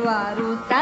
varuta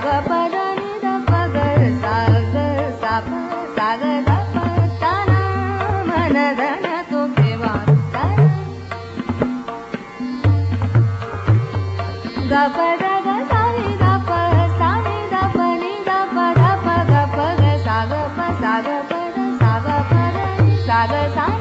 गी न सा